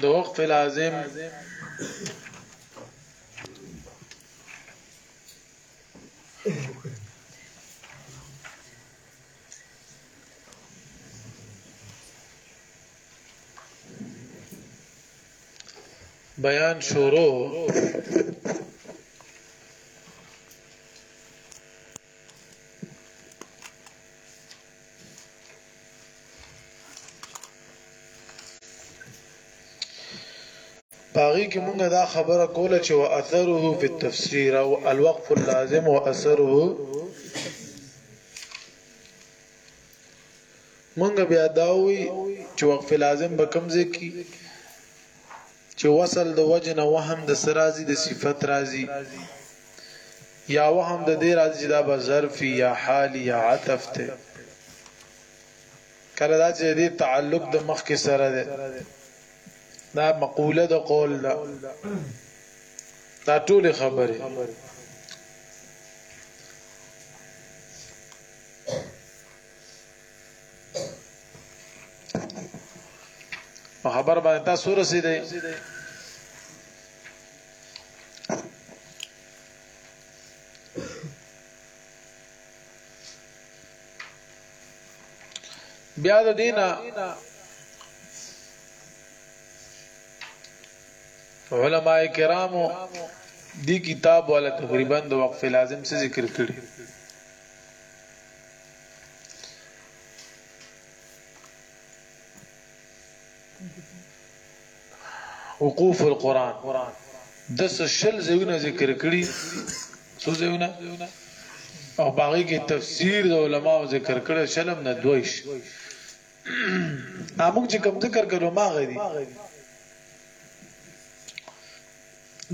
د وقف لازم بیان شروع پاغي کې مونږه دا خبره کوله چې وا اثره په تفسیر او الوقف اللازم او اثره مونږ بیا دا وی چې وقف لازم به کوم ځای کی چې وصل د وجه نه وهم د سرازي د صفت رازي یا وهم د دې راځي چې دا به ظرفي یا حالي یا عطف ته کله دا چې دې تعلق د مخ کې سره ده دا مقوله د قول ده دا ټول خبره په خبر باندې تاسو رسیدئ بیا د دینا علماء کرامو دی کتاب والا تقریبا د وقف لازم سے ذکر کړی وقوف القرآن دس شل زیونه ذکر کړي سو زیونه او باغی کې تفسیر د علماو ذکر کړي شلم نه دویش اموږ چې کم ذکر کړو ما غدي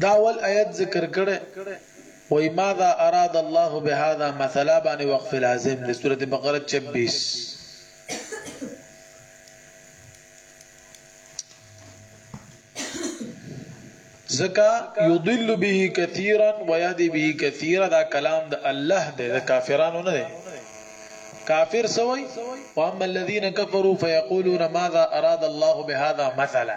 دا اول ایت ذکر کړی وای ماذا اراد الله بهذا مثلا باندې وقف لازم دی سوره بقره 26 زکا یضل به کثیرا ویهدی به کثیرا دا کلام د الله دی د کافرانو نه دی کافر سوی واما الذين كفروا فيقولون ماذا اراد الله بهذا مثلا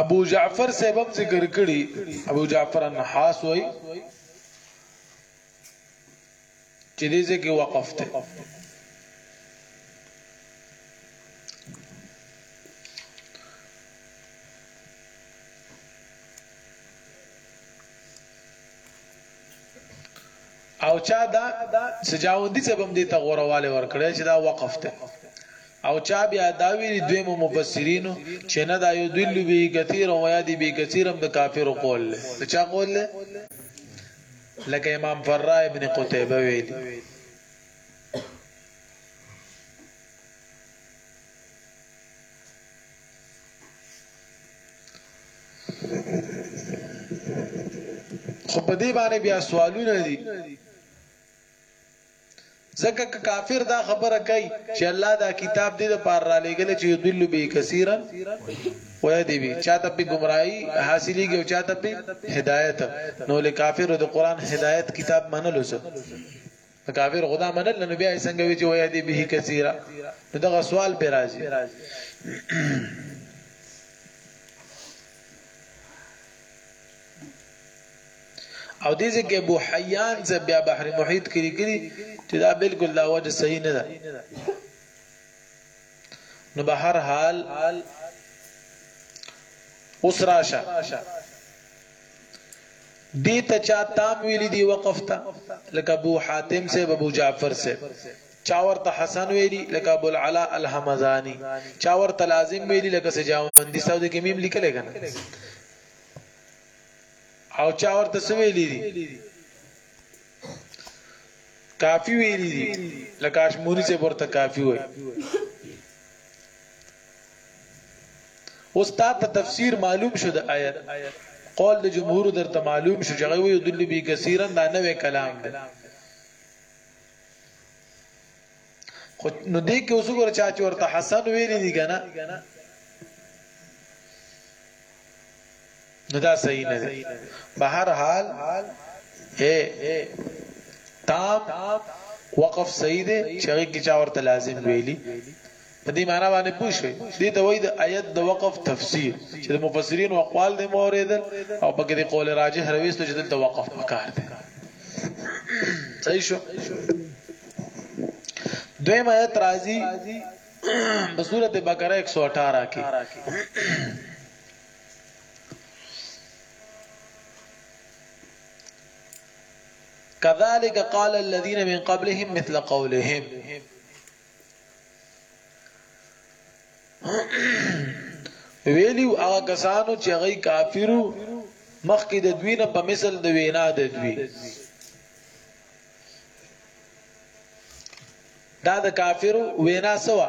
ابو جعفر سبب ذکر کړي ابو جعفر النحاس وای چې دې ځکه وقف ته او چا دا سجاوندی صاحب هم دې ته غورواله ورکړی چې دا وقف ته او چا بیا دا ویل دوی مو مفسرین چې نه دا یو دل به کثیر او یا دی به کثیر هم د کافر قول له چا قول له لکه امام فرا ابن قتیبه ویل خو په دې باندې بیا سوالونه دي ځکه کافر دا خبره کوي چې الله دا کتاب دې د پار را لېګل چې یذل به کثیرن وای دی وی چاته په گمراهي حاصلېږي او چاته په هدایت نو له کافر د قران هدایت کتاب منلو سره د کافر خدا منل نو بیا څنګه وی چې ویا دی به کثیره نو دغه سوال به راځي او دې ځکه بو حیان ز بیا بحر محیط کړي کړي چې دا بالکل دا وجه صحیح نه ده نو به هر حال اوس راشه دي ته چا تام ویلی دی وقف ته لکه ابو حاتم صاحب ابو جعفر صاحب چا ورته حسن ویلی لکه ابو العلا الحمزانی چا ورته لازم ویلی لکه سجاوندی صاحب د کمیم لیکل کنه او چا ورته سویلی دی کافی ویلی دی لکه اشموری سے ورته کافی وای اوس تا په تفسیر معلوم شو د آیت قول د جمهور درته معلوم شو چې هغه وی دل بی کثیرن دا نوې کلام دی خو نو دې کې اوس ګور چا چې ورته حسن ویلي دي کنه نو دا صحیح نه دی به هر حال اے تام وقف صحیح دی چې هغه کې چا ورته لازم ویلي په دې معنی باندې پوه شئ دې ته وایي د آیت د وقف تفسیر چې د مفسرین او اقوال دې موریدل او پکې د قول راجح رويست چې دلته وقف پکار دی صحیح شو دویم آیت راځي په سورته بقره 118 کې كذلك قال الذين من قبلهم مثل قولهم ویلی او هغه کسانو چې هغه کافرو مخکې د دوی نه په مثل د وینا د دوی دا د کافرو وینا سوا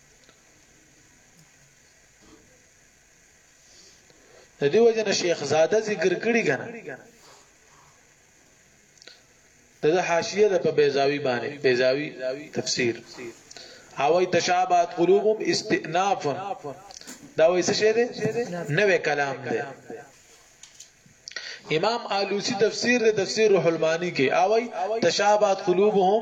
د دې وجه نه شیخ زاده ذکر کړی کنه د حاشیه د په بیزاوی باندې بیزاوی تفسیر او ای تشابهات قلوبهم استئناف دا وایي څه شه دي نوې کلام دی امام آلوسی تفسیر د تفسیر روح المانی کې او ای تشابهات قلوبهم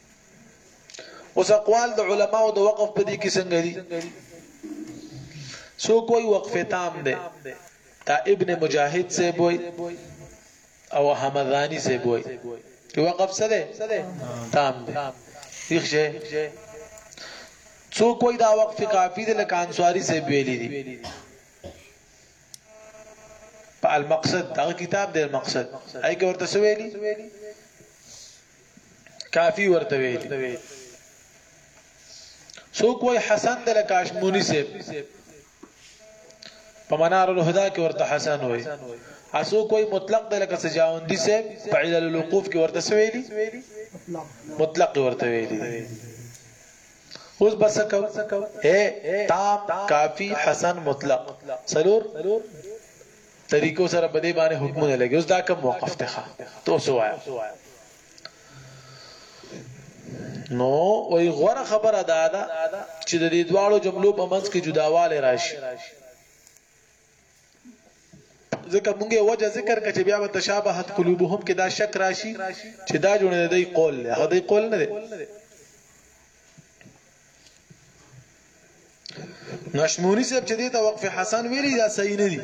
اوس اقوال د علماو د وقف په دې کې څنګه دي سو کوئی وقف تام ده تا ابن مجاهد سے بوئی او حمدانی سے بوئی چې وقف څه ده تام ده یخ شه سو کوئی دا وقف کافی ده لکه انصاری سے ویلی دي په المقصد دا کتاب دی المقصد اې کې ورته سویلی کافی ورته ویلی سوک وای حسن دل کاشمونی سیب په منار الهدا کې ورته حسن وای اسو کوئی مطلق دل کس جاوندی سیب په علل الوقوف کې ورته سویلی مطلق ورته ویلی اوس بس کو اے تام کافی حسن مطلق سلور طریقو سره په دې باندې حکمونه لګي اوس دا کوم موقف ته ښه تو سوایا نو وی غوره خبره دا ده چې د دې دواړو جملو په منځ کې جداواله راشي ځکه مونږه وجه ذکر کړي چې بیا به تشابهت قلوبهم کې دا شک راشي چې دا جوړه دی قول هغه دی قول نه دی نشمونی صاحب چې دې ته وقف حسن ویلی دا صحیح نه دی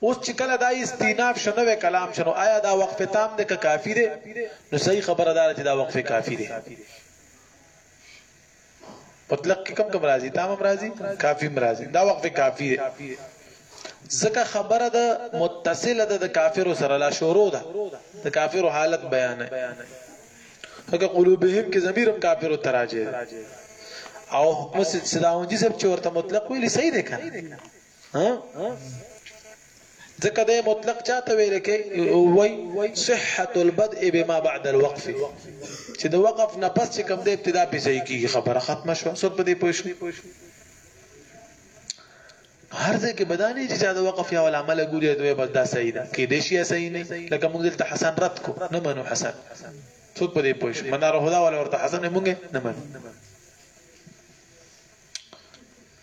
اوس چې کله دا استیناف شنو کلام شنو آیا دا وقف تام ده که کافی ده نو صحیح خبره ده چې دا وقف کافی ده مطلق کې کم کم راځي تام هم راځي کافی هم راځي دا وقف کافی دی ځکه خبره د متصله ده د کافرو سره لا شروع ده د کافرو حالت بیان نه هغه قلوبهم کې ضمیر هم کافرو تراجه او مسجد صداونجي صاحب چې ورته مطلق ویلي صحیح ده کنه ځکه د مطلق چاته ویل کې وای صحه البدء بما بعد الوقف چې د وقف نه پس چې کوم د ابتدا په ځای کې خبره ختمه شو څوک به دې پوه شي هر ځای کې بدانی چې دا وقف یا ول عمل ګوري دوی بس دا صحیح ده کې دې شي صحیح نه لکه موږ دلته حسن رد کو نه منو حسن څوک به دې پوه شي منار هدا ولا ورته حسن موږ نه منو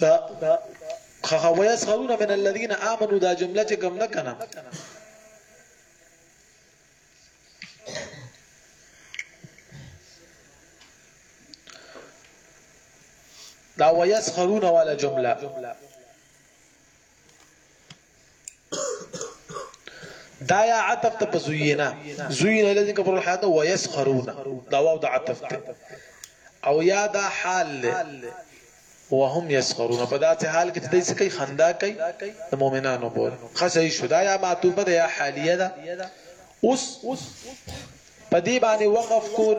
دا خخه ويسخرون من الذين امنوا دا جمله چې کوم نه کنه دا ويسخرون والا جمله دا یا عطف ته په زوینا زوینا الذي كفر الحياه ويسخرون دا واو د عطف ته او یا دا حال وهم يسخرون په داسې حال کې چې دوی کوي خندا کوي د مؤمنانو بول خاصه شو دا یا معطوفه ده یا حالیه ده اوس په دې باندې وقف کول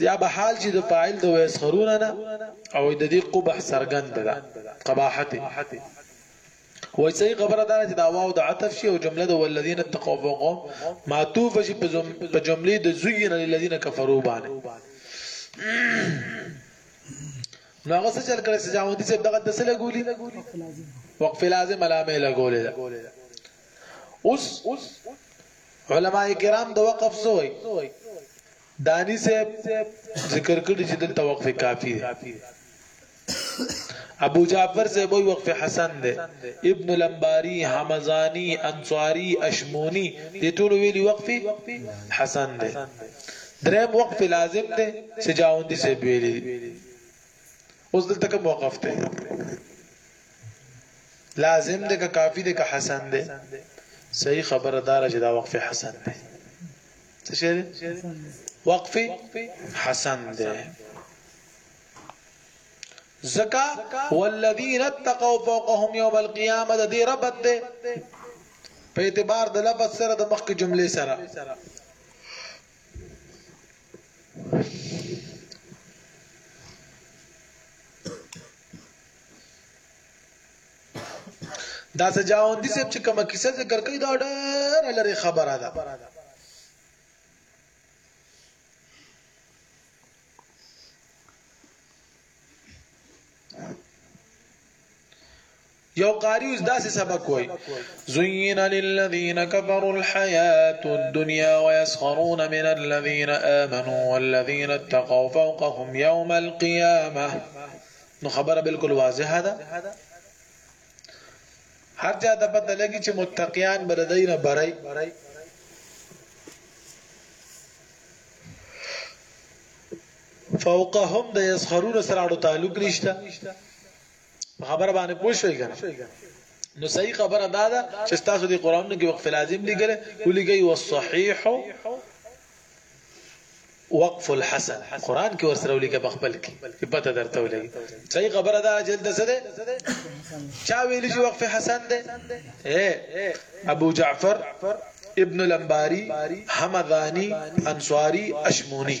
یا به حال چې د فاعل د ويسخرون نه او د دې قبح سرګند ده قباحت وای صحیح خبره ده چې دا واو د عطف شی او جمله د ولذین اتقوا فوقهم معطوف شي په جمله د زین للذین کفروا باندې نو هغه څه چل کړی چې جامودي چې دغه د سره ګولي وقف لازم علامه لګولې ده اوس علماء کرام د وقف څه وایي دانی صاحب ذکر کړی چې دلته وقف کافی دی ابو جعفر سے وی وقف حسن دے ابن لمباری حمزانی انصاری اشمونی دې ټول ویلی وقف حسن دے دریم وقف لازم دے سجاوندی سے ویلی اوس دلته کوم وقف ته لازم ده که کافی ده که حسن ده صحیح خبر دار چې دا وقف حسن ده څه شي وقف حسن ده زکا والذین اتقوا فوقهم یوم القیامه د دې ربط ده په اعتبار د لفظ سره د مخکې جملې سره دا سجاوندی صاحب چې کومه کیسه ذکر کوي دا ډېر لري خبره ده یو قاری اوس داسې سبق وای زین للذین کفروا الحیات الدنیا ويسخرون من الذین آمنوا والذین اتقوا فوقهم یوم القیامه نو خبره بالکل واضحه ده هر چا ته پته لګي چې متقیان بلدای نه برای فوقهم د یسخرون سره اړو تعلق نشته خبره باندې پوښوي کنه نو صحیح خبره دا ده چې تاسو د قران کې وقف لازم لګره ولګي والصحيح وقف الحسن قران کې ورسره ولیکه بخپل کې چې پته درته ولګي صحیح خبره ده جلد څه ده چا ویل چې وقف حسن ده اے ابو جعفر ابن لمباری حمدانی انصاری اشمونی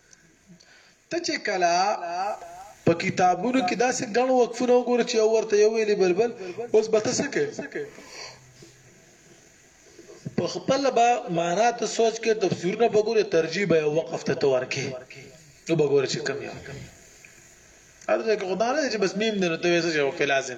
ته چې کله په کتابونو کې داسې ګڼ وقفونه وګورې چې یو ورته یو ویلي بل بل اوس به ته څه کوې په خپل به معنا ته سوچ کې تفسیرونه وګوره ترجیح به وقف ته تور کې نو وګوره چې کم یو ارزه کې خدای نه چې بس میم نه ته وسه چې په لازم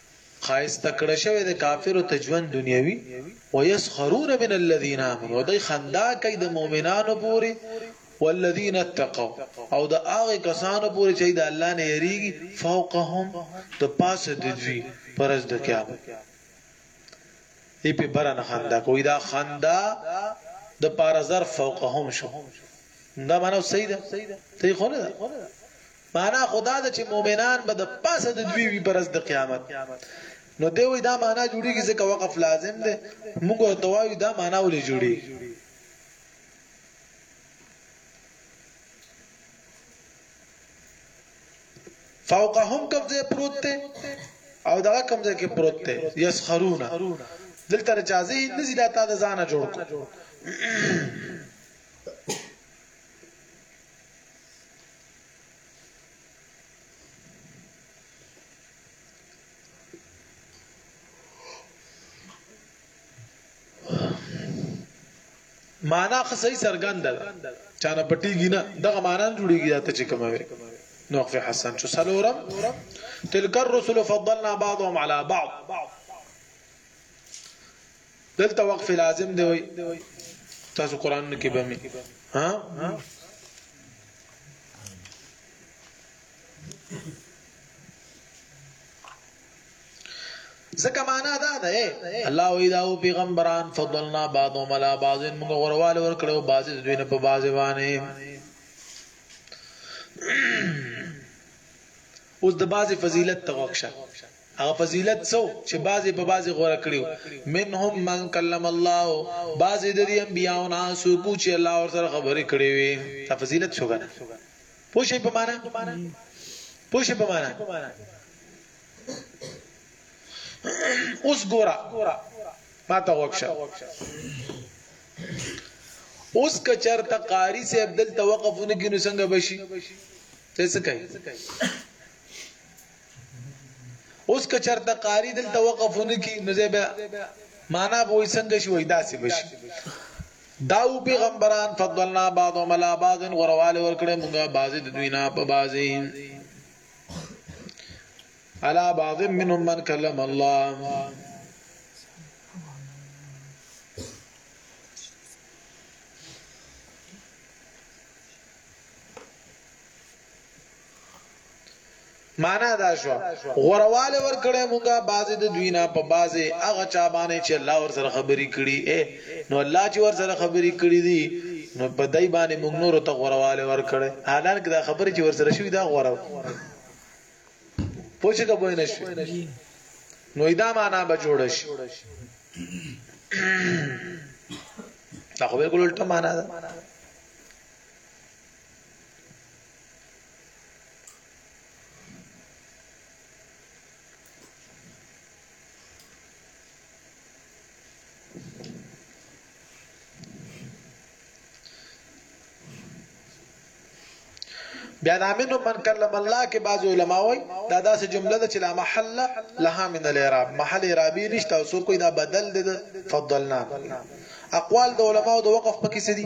ښایسته کړه شوی دی کافرو ته ژوند دنیوي ويسخرون من الذين امنوا دوی خندا کوي د مؤمنانو پورې والذین اتقوا او د هغه کسانو پورې چې د الله نه یریږي فوقهم د پاسه د دوی پرز د قیامت ای په برنه خندا کوي دا خندا د پارزر فوقهم شو دا معنی صحیح ده صحیح خو نه ده مانا خو دا ده چې مؤمنان به د پاسه د دوی وي پر ورځ د قیامت نو دی وایي دا مانا جوړیږي ځکه وقف لازم دی موږ ورته وایو دا مانا ولې جوړیږي فوقهم کوم ځای پروت دی او دا کوم ځای کې پروت دی یسخرون دلته رجازه نه زیدا تا د ځانه جوړ کو معنا خو صحیح سرګند ده چانه پټیږي نه دغه معنا جوړیږي ته چې کومه وي نوقف حسن شو سلورم تلک الرسل فضلنا بعضهم على بعض دلته وقف لازم دی وای تاسو قران نه کې بمي ها زکه معنا دا ده الله وی دا او پیغمبران فضلنا بعضهم على بعض موږ غرواله ور کړو بعض دوی نه په بعض باندې اوس د بعض فضیلت توقشه هغه فضیلت څه وو چې بعضې په بعضې غوره کړي وو، منهم من کلم الله، بعضې د دې انبیاوو نه هغه څوک وو چې الله ورسره خبرې کړې وې، دا فضیلت شو که نه؟ پوه شوئ په معنی؟ پوه شوئ په معنی؟ اوس ګوره ما ته غوږ شه اوس که چرته قاری صاحب دلته وقفونه کې نو څنګه بشي ته څه کوي اوس که چرته قاری دلته وقف نه کی نو زه بیا معنا به وای څنګه شي وای داسې بشي داو پیغمبران فضلنا بعض ملا بعض غرواله ورکړه موږ بعضی د دوی نه په بعضی على بعض منهم من كلم الله معنا دا شو غورواله ور کړه مونږه بازي د دوی نه په بازي هغه چا باندې چې الله ور سره خبري کړي اے نو الله چې ور سره خبري کړي دي نو په دای باندې مونږ نور ته غورواله ور کړه حالان کې دا خبري چې ور سره شوی دا غورو پوښي کا بوینه شي نو دا معنا به جوړ شي دا خو به ګولټه معنا ده بیا دا منو من کلم الله کې بعض علما وای دا داسې جمله ده چې لا محل لها من الاعراب محل اعرابي نشته او څوک دا بدل دي فضلنا اقوال د علما او د وقف پکې سدي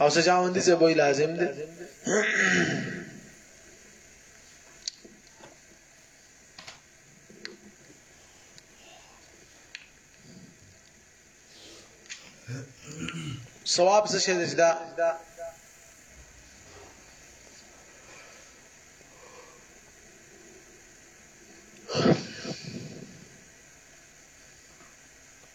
او سجاوندی سے بوئی لازم دے ثواب څه شي دا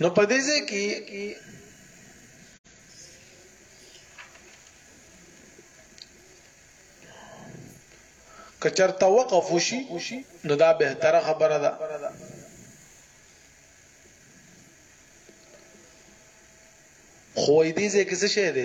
نو په دې ځای کې کچرته وقف وشي نو دا به تر خبره ده خو دې ځکه څه شه ده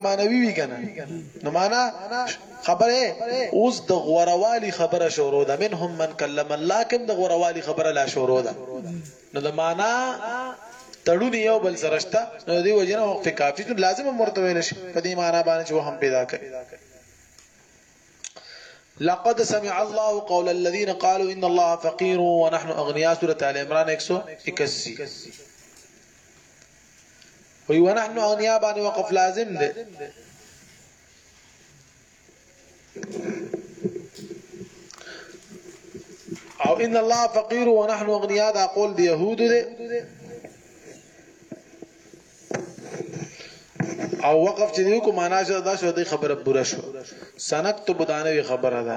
معنوي وی کنه نو معنا خبره اوس د غوروالي خبره شروع ده منهم من کلم الله کوم د غوروالي خبره لا شروع ده نو د معنا تړون یو بل سره شته نو دی وجنه وقف کافی ته لازم مرته ویل شي په دې معنا باندې چې وهم پیدا کړي لقد سمع الله قول الذين قالوا ان الله فقير ونحن اغنياء سوره ال عمران 181 وی ونحن اغنیا باندې وقف لازم دی او ان الله فقير ونحن اغنياء دا قول دی يهود دی او وقف چې دیو کو معنا شو دا شو دی خبره پوره شو سنک تو بدانه خبره ده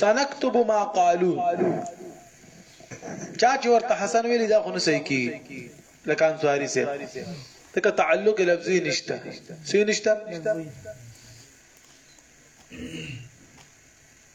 سنكتب ما قالو چا چې ورته حسن ویلی دا خو نه صحیح کی لکه انصاری سه تکه تعلق لفظي نشته سې نشته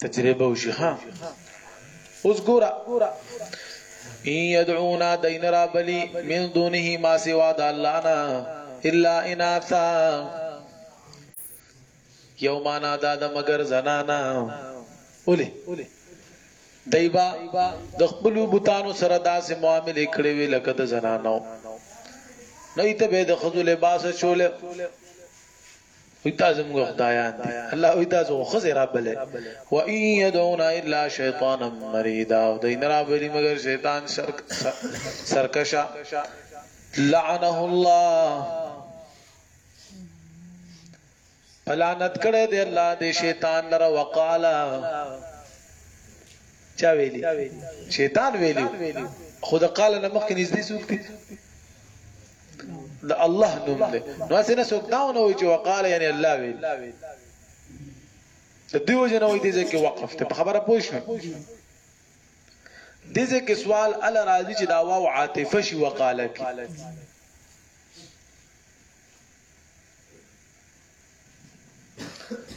تجربه وشي ها اوس ګوره ان يدعونا دین را بلی من دونه ما سوا د الله نه الا اناثا یومانا دا د مگر زنانا اولی دایبا د خپل بوتانو سره داسې معاملې کړې وی لکه د زنانو نه ایته به د خذ لباس چوله وی دا زموږ خدایان دي الله وی دا زموږ خزه را بلې و ان يدعون الا شیطانا مریدا او دین را بلی مگر شیطان سر سرکشا لعنه الله فلانت کړه دې الله دې شیطان لره وقالا چا ویلی شیطان ویلی خود قال نه مخکې نږدې سوکتی د الله نوم دی نو اسنه څوک دا نه وي چې وقال یعنی الله وی د دیو جن وې دي چې وقف ته خبره پوه شو د دې کې سوال ال راضي چې دا واو عاطفه شي وقاله کې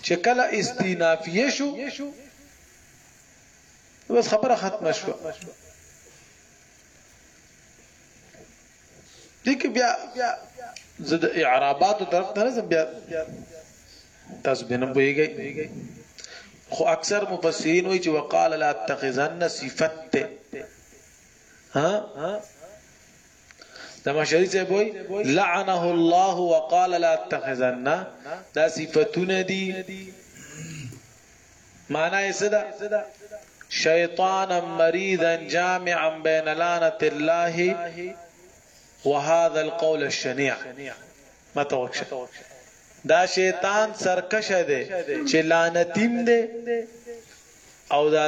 چې کله استینافیه شو بس خبره ختمه شو دي کې بیا زه د اعرابات طرف ته راځم بیا تاسو به نه پوهیږئ خو اکثر مفسرین وایي چې وقال لا تخزن صفت ها دما شریف صاحب وای لعنه الله وقال لا تخزن دا صفاتونه دي معنی څه ده شیطانا مریدا جامعا بین لعنت الله وهذا القول الشنيع متوکشه دا شیطان سرکشه دی چې لعنتیم دی او دا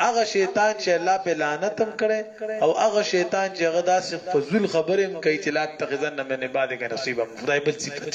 هغه شیطان چې الله په لعنت هم کړي او هغه شیطان چې هغه داسې فزول خبرې هم کوي چې لا تخزن من بعد کې نصیب هم خدای بل صفت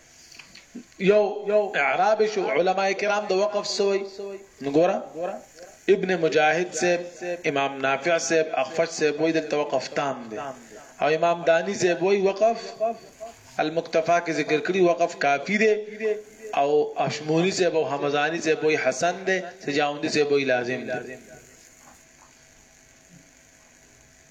یو اعراب شو علما کرام د وقف سوی نګورا ابن مجاهد سے امام نافع سے اخفش سے وای د توقف تام دی او امام دانی سے وای وقف المکتفا کې ذکر کړی وقف کافی دی او اشمونی سے او حمزانی سے وای حسن دی سجاوندی سے وای لازم دی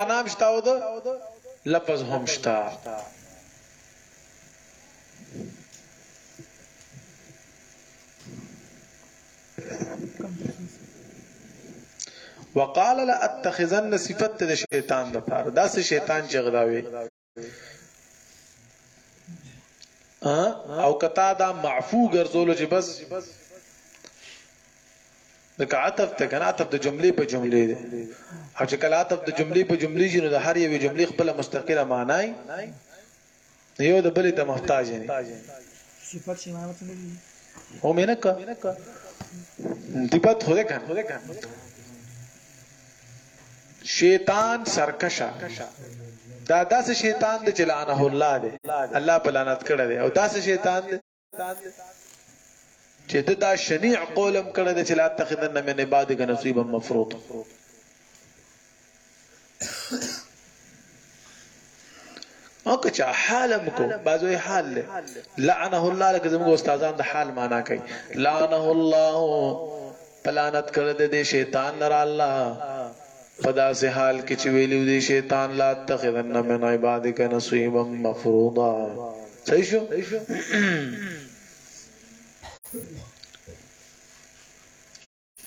معنام شته او د لفظ هم شته وقال لا اتخذن صفت د شیطان د پاره دا سه شیطان چې غلاوي او کتا دا معفو ګرځول چې بس د کعتف ته کنه عتف د جملې په جملې ده او چې کله عتف د جملې په جملې جنو د هر یوې جملې خپل مستقله معنی یو د بلې ته محتاج نه صفات شي معنی څنګه دي او مینه کا دیپات خو ده کنه شیطان سرکشه دا داسې شیطان دی چې لعنه الله دی الله په لعنت کړی دی او داسې شیطان دی چې د دا شنیع قولم کړی دی چې لا تخذن من عبادک نصیبا مفروض او که چا حالم کو بازوې حال له لعنه الله لکه زموږ استادان د حال معنا کوي لعنه الله پلانت کړ دې شیطان لره الله پدا سه حال کې چې ویلو دې شیطان لا تخذن من عبادک نصیبا مفروضا صحیح شو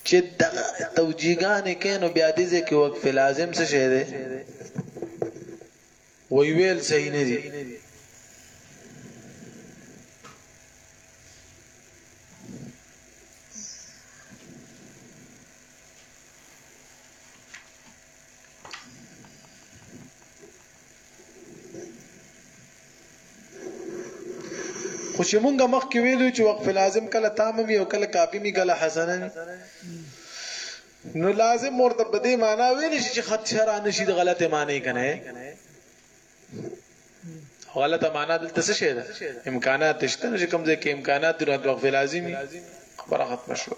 چه دغه توجیهګانې کې نو بیا دې ځکه وقف لازم څه شه ده وی ویل صحیح نه دي خو چې مونږه مخکې ویلو چې وقف لازم کله تام وي او کله کافي وي کله حسن وي نو لازم ورته په دې معنی ویل شي چې خط شرع نشي د غلطه معنی کنه غلطه معنی دلته څه شي ده امکانات شته چې کوم ځای کې امکانات د وقف لازمي خبره ختم شوه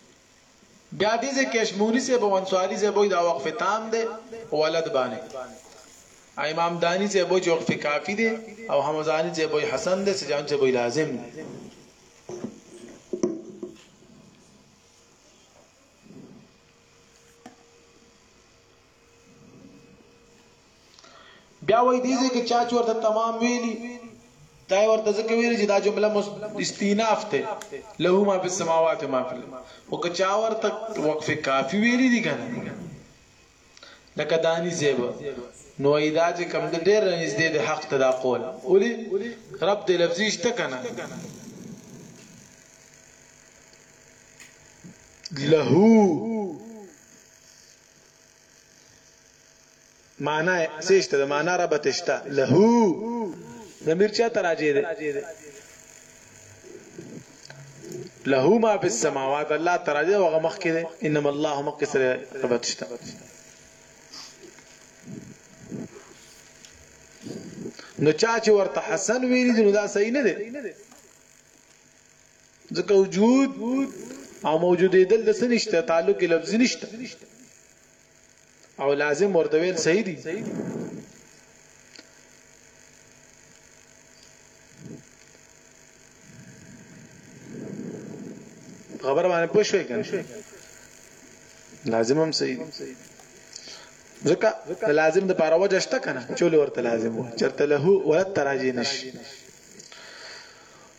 بیا دی زه کشموری صاحب او انصاری صاحب وای دا وقف تام دی او ولد باندې امام دانی صاحب وای وقف کافی دی او حمزانی صاحب وای حسن دی سجان صاحب وای لازم دی بیا وای دي چې چا چې ورته تمام ویلي دا ورته ځکه ویلي چې دا جمله استیناف ته له ما په سماوات ما په او که چا ورته وقف کافی ویلي دي کنه لکه دانی زیب نو ایدا چې کم د ډېر نږدې د حق ته دا قول اولی رب دې لفظي شته کنه له معنی سیشته د معنی ربط شته له ضمیر چا تراجه ده له ما فی السماوات الله تراجه او غمخ کړي انما الله مخ سره ربط شته نو چا چې ورته حسن ویلی نو دا صحیح نه دی ځکه وجود او موجودېدل د څه نشته تعلق لفظي نشته او لازم ورته ویل صحیح دي خبر باندې پوه شوې کنه لازم هم صحیح دي ځکه لازم د پاره وجه شته کنه چول ورته لازم و چرته له ولت تراجی نشي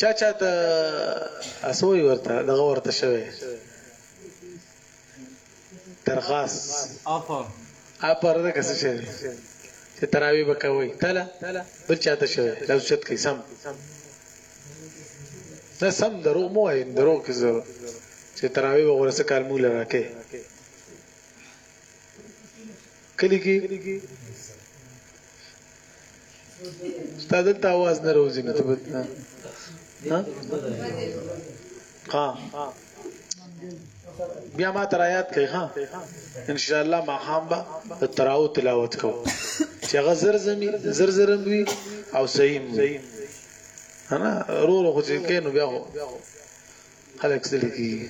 چا چا ته اسوي ورته دغه ورته شوی ترخاص افر افر ده کسه شوی چې تراوی بکوي تلا بل چا ته شوی لو چت کې سم دا سم درو مو ایم درو کې زه چې تراوی به ورسه کال مولا راکې کلی کې استاد ته आवाज نه راوځي نه ته ها ها بیا ما تر آیات کوي ها ان شاء الله ما خام با تراو تلاوت کو چې غزر زمي زر زرم وي او صحیح وي انا رو رو خو چې کینو بیا خو خلک سړي کیږي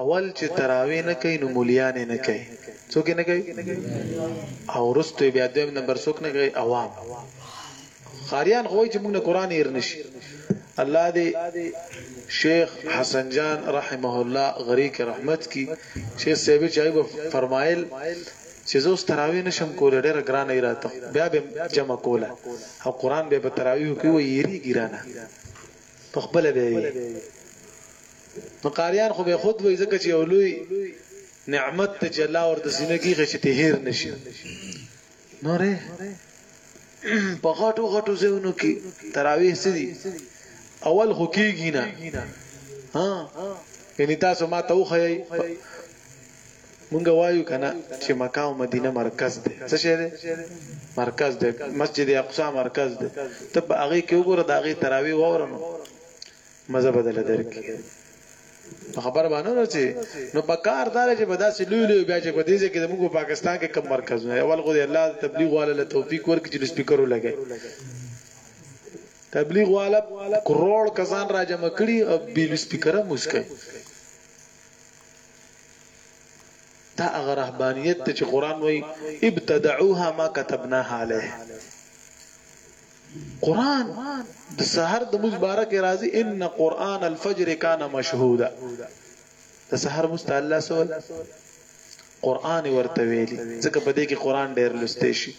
اول چې تراوی نه کوي نو مولیان نه کوي څوک نه کوي او رستو بیا دویم نمبر څوک نه کوي عوام ښاریان خو وای چې موږ نه قران هیر نشي الله دې شیخ حسن جان رحمه الله غری کې رحمت کی شیخ صاحب چې ایوب فرمایل چې زه اوس تراوی نشم کولای ډېر ګران ای راته بیا به جمع کوله او قران به په تراویح کې وی یری ګرانه په خپل به وی نو قاریان خو به خود وی ځکه چې اولوی نعمت ته چې الله ورته سینه کې خشته هیر نشي نورې په غټو غټو ځایونو کې تراویح سدي اول خو کیږي نه ها یعنی تاسو ما ته وخی مونږ وایو کنه چې مکه او مدینه مرکز دی څه شه دی مرکز دی مسجد اقصا مرکز دی ته په هغه کې وګوره د هغه تراوی وورنو مزه بدل درکې خبر باندې نو چې نو په کار دار چې بدا سي لوی لوی بیا چې په دې کې د موږ پاکستان کې کم مرکزونه اول خو دې الله تبلیغ والا له توفیق ورکړي چې سپیکرو لګي تبلیغ والا کروڑ کسان را جمع کړي او بیل سپیکره مسکای دا هغه رهبانيت چې قران وایي ابتدعوها ما كتبناها عليه قرآن د سحر د موز باره کې راځي ان قرآن الفجر کان مشهودا د سحر موز ته الله سوال قرآن ورته ویلي ځکه په دې کې قرآن ډېر لسته شي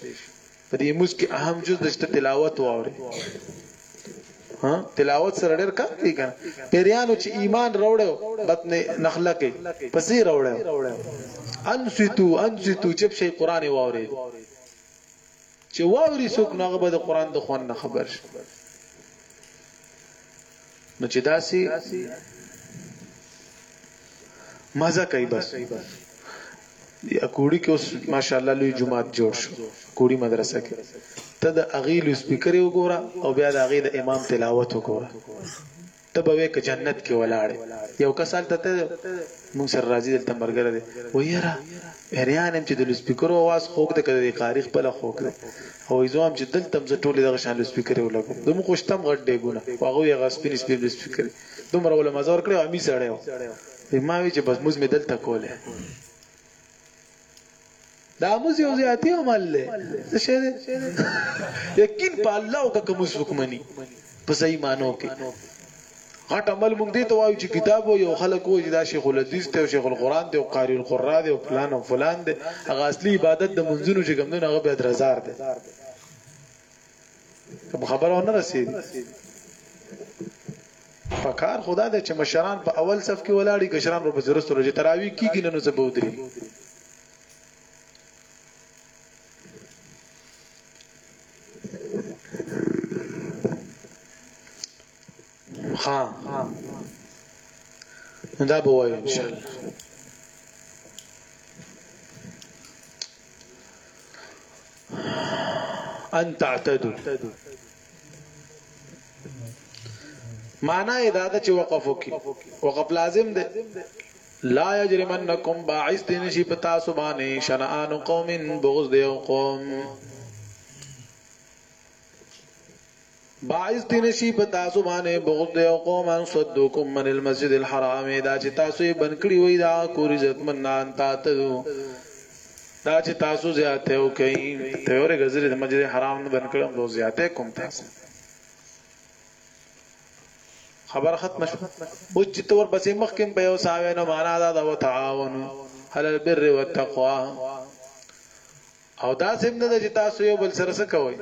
په دې موز کې اهم جز د تلاوت واوري ها تلاوت سره ډېر کم دی کنه پیریانو چې ایمان راوړو بطن نخله کې پسې راوړو انسیتو انسیتو چپ شي قران واوري چې واوري څوک نو هغه به د قران د خوان نه خبر شي نو چې داسي مزه کوي بس دی اکوړی کې اوس ماشاءالله لوی جمعات جوړ شو کوړی مدرسه کې ته د اغیل سپیکر وګوره او بیا د اغیل امام تلاوت وګوره ته به وې که جنت کې ولاړې یو کس هلته ته مونږ سره راځي دلته مرګره دی و یاره حیران هم چې د لوسپیکر اواز خوږ دی که د قاری خپل خوږ دی او ایزو هم چې دلته مزه ټوله دغه شان لوسپیکر یو لګو دوم خوشتم غټ دی ګونه هغه یې غسپین سپین لوسپیکر دومره ولا مزه ور کړو امی سړیو ما وی چې بس موږ می دلته کوله دا موږ یو زیاتی عمل دی څه شه دی یقین په الله او که موږ حکمنی په صحیح مانو کې غټ عمل موږ دې ته وایو چې کتاب او یو خلک وایي دا شیخ الحدیث ته او شیخ القرآن دی او قاری القرآ دی او فلان او فلان دی هغه اصلي عبادت د منځونو چې کوم نه هغه به درزار دی په خبره ونه رسیدي فکر خدا دې چې مشران په اول صف کې ولاړی کشران ورو په زرستو لږه تراوی کیږي نن څه بودري ها نو دا به وایو ان شاء الله ان تعتدو معنا یې دا ده چې وقف وکي وقف لازم دی لا یجرمنکم باعث دین شي پتا سبانه شنآن قوم بغض دی قوم باعث دی نشی په تاسو باندې بغض دی او قوم ان صدوکم من المسجد الحرام دا چې تاسو یې بن کړی وای دا کوری عزت من نه ان تاتو دا چې تاسو زیاته او کوي ته اورې غزرې د مسجد حرام نه بن کړم دو زیاته کوم تاسو خبر ختم شو او چې تور بسې مخ کې په یو ساوي نو معنا دا دا وتعاون هل البر والتقوا او دا سم نه ده چې تاسو یو بل سره څه کوئ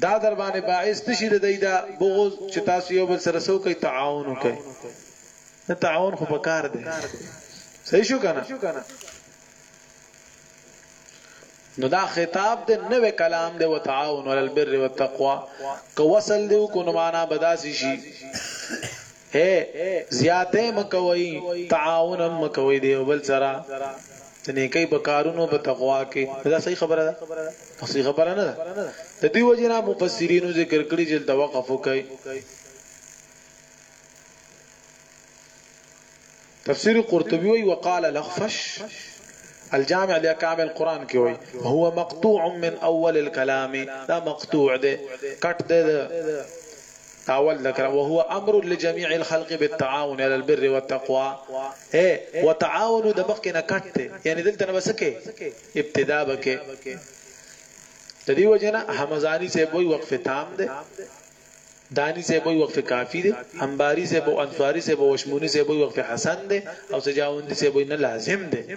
دا در باندې باعث نشي د دې دا بغض چې تاسو یو بل سره سو کوي تعاون وکړي دا تعاون خو پکار دی صحیح شو کنه نو دا خطاب د نوې کلام دی وتعاون علی البر والتقوا کو وصل دی کو نو معنا بداسي شي اې زیاتی مه کوئ، تعاون هم مه کوئ د یو بل سره د نیکۍ په کارونو په تقوا کې. دا صحیح خبره ده؟ صحیح خبره نه ده. د دې وجې نه مفسرینو ذکر کړي چې دلته وقف وکړئ. تفسیر قرطبی وایي وقال الاخفش الجامع لاحکام القرآن کې وایي هو مقطوع من اول الكلام دا مقطوع ده کټ ده اول ذکر وهو امر لجميع الخلق بالتعاون على البر والتقوى اي وتعاونوا د مخکې نه کټ ته یعنی دلته نه بسکه ابتدا بکې د دې وجنه حمزانی سے وای وقف تام ده دانی صیب وای وقف کافی دی انباری صیب او انصاری صیب او وشمونی صیب وای وقف حسن دی او سجاوندی صیب وای نه لازم دی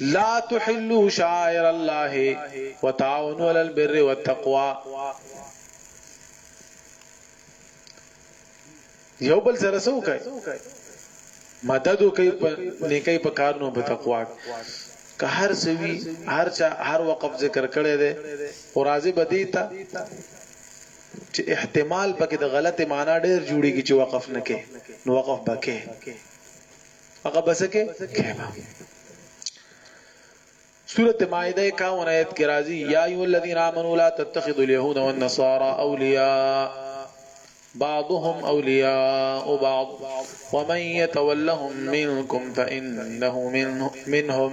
لا تحلو شعائر الله وتعاونوا على البر والتقوى یو بل سره سو کوي مدد کوي په نیکي په کارونو په تقوا که هر سوي هر چا هر وقف ذکر کړي دي او راضي بدی ته چې احتمال پکې د غلطه معنا ډېر جوړيږي چې وقف نه کې نو وقف بکې هغه بسکه کېما سورة مائده 51 آیت کې راځي یا ایو الذین آمنوا لا تتخذوا اليهود والنصارى اولیاء بعضهم اولیاء بعض ومن يتولهم منكم فانه منهم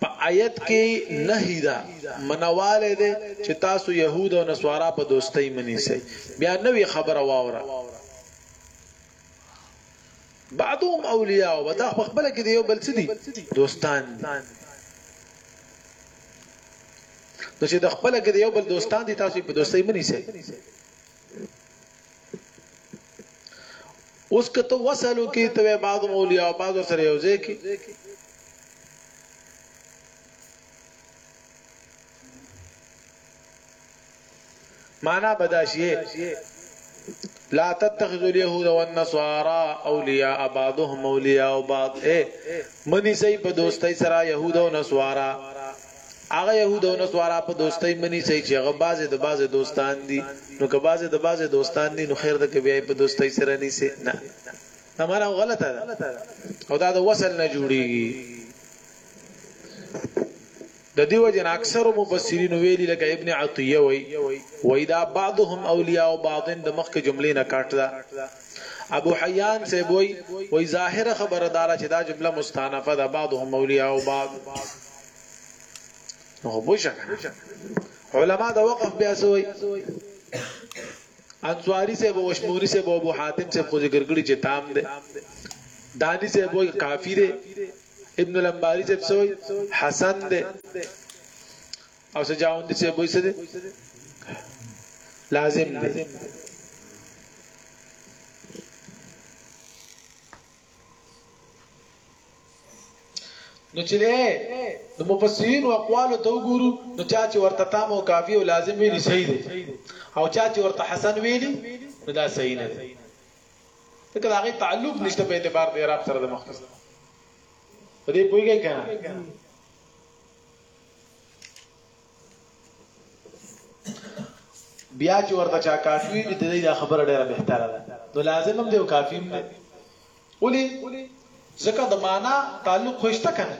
په آیت کې نهی ده، منع والی دی چې تاسو یهود او نصارا په دوستۍ مه نیسئ. بیا نوې خبره واوره، بعضهم اولیاء بعض، دا په خپله کې د یو بل څه دي؟ دوستان دي. نو چې د خپله کې د یو بل دوستان دي، تاسو یې په دوستۍ مه نیسئ. اوس که ته وسلو کې ته بعض مولیا او بعض سره یو ځای کې معنا بداشیه لا تتخذوا اليهود والنصارى اولیاء بعضهم اولیاء بعض منی سي په دوستۍ سره يهود او نصارا هغه یهود او نصارا په دوستۍ منی سي چې هغه بعضې د بعضې دوستان دي نو که بعضې د بعضې دوستان دي نو خیر د که بیا په دوستۍ سره نیسي نه دا معنا غلطه ده او دا د وصل نه جوړیږي د دیو جن اکثر مفسرین ویلي لکه ابن عطیه وی وی دا بعضهم اولیاء او بعضن د مخک جملې نه کاټ ده ابو حیان سے وی وی ظاهر خبردار چې دا جمله مستانفه ده بعضهم اولیاء او بعض نو خو بوشه علما د وقف بیا سوی انصاری سے بو وشموری سے بو ابو حاتم سے خو ذکر کړی چې تام ده دانی سے بو کافی ده ابن الانباری سے سوی حسن ده او سجاوندی سے بو سره لازم ده نو چې د مفسرین او اقوال ته وګورو نو چا چې ورته تام او کافی او لازم ویلي صحیح دی او چا چې ورته حسن ویلي نو دا صحیح نه دی ځکه دا غي تعلق نشته په اعتبار د اعراب سره د مختص په دې پوهیږئ کنه بیا چې ورته چا کافی دي ته دا خبره ډیره بهتره ده نو لازم هم دی کافی هم دی ولي ځکه د معنا تعلق خوشته کنه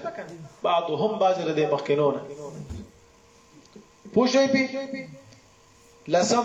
بعضهم بعض د مخکینونه پوښی پی لسم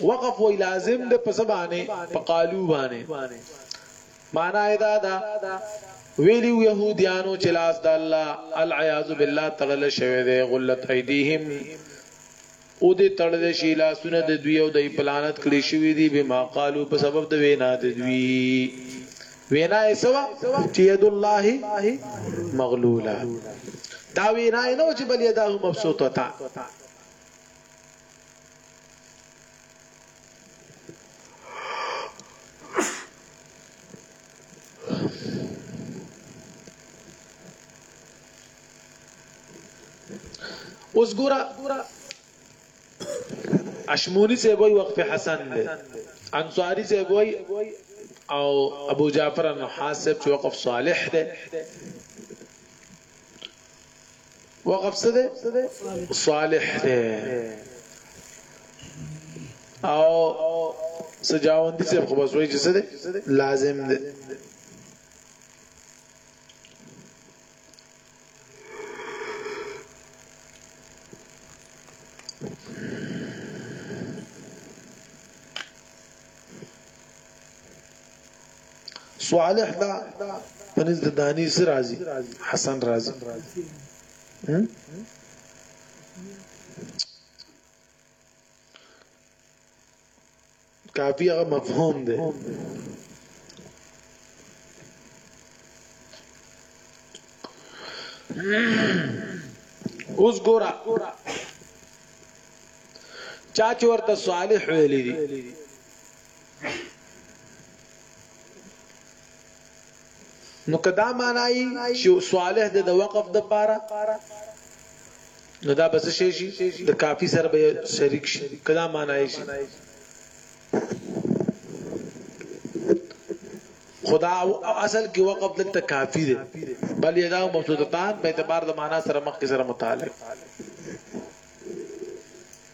وقف وی لازم ده په سبانه په قالو باندې معنا ادا دا ویلی يهوديانو چې لاس د الله العياذ بالله تړل شوی دی غلت ايديهم او دې تړل شي لاسونه د دوی او د پلانت کړی شوی دی به ما قالو په سبب د وینا د دوی وینا یې سوا چې يد الله مغلوله دا وینا نه چې بل يداه مبسوطه اوس ګورا اشمونی سے وای وقف حسن دی انصاری سے وای او ابو جعفر النحاس سے وقف صالح دی وقف څه دی صالح دی او سجاوندی صاحب خو بس وایي چې څه دی لازم دی صالح دا پنځ د دانی سر راځي حسن راځي کافی هغه مفهوم دی اوس ګورا چا چې ورته صالح ویلي دي نو کدا معنی چې صالح د وقف د پاره نو دا بس شي شي د کافی سره به شریک شي کدا معنی شي خدا اصل کې وقف دلته کافی دی بل یدا مبسوطتان په اعتبار د معنا سره مخ کې سره متعلق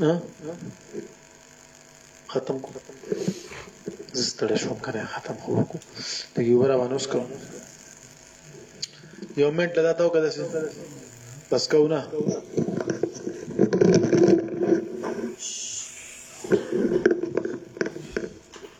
ها ختم کو زستړې شوم کنه ختم خو کو د یو را باندې اوس کوم یو منټ لدا تاو کده سي بس کو نه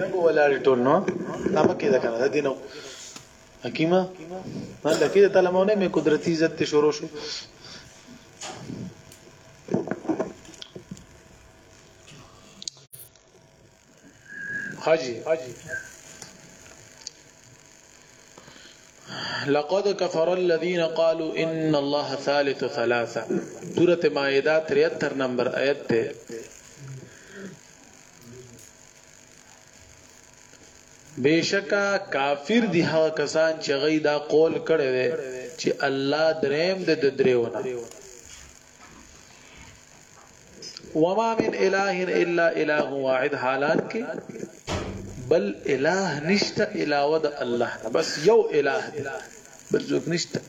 یو ولاړی ټول نو دا پکې ده کنه دا دینو حکیمه ما لکه ته تعالی مونږه مې قدرتي عزت ته شروع شو حاجی لقد كفر الذين قالوا ان الله ثالث ثلاثه سوره مائده 73 نمبر آیت ته بشکا کافر دي هغه کسان چې غي دا قول کړي وي چې الله دریم د دریونه وما من اله الا اله واحد حالات کې بل اله نشته علاوه د الله نه بس یو اله دی بل څوک نشته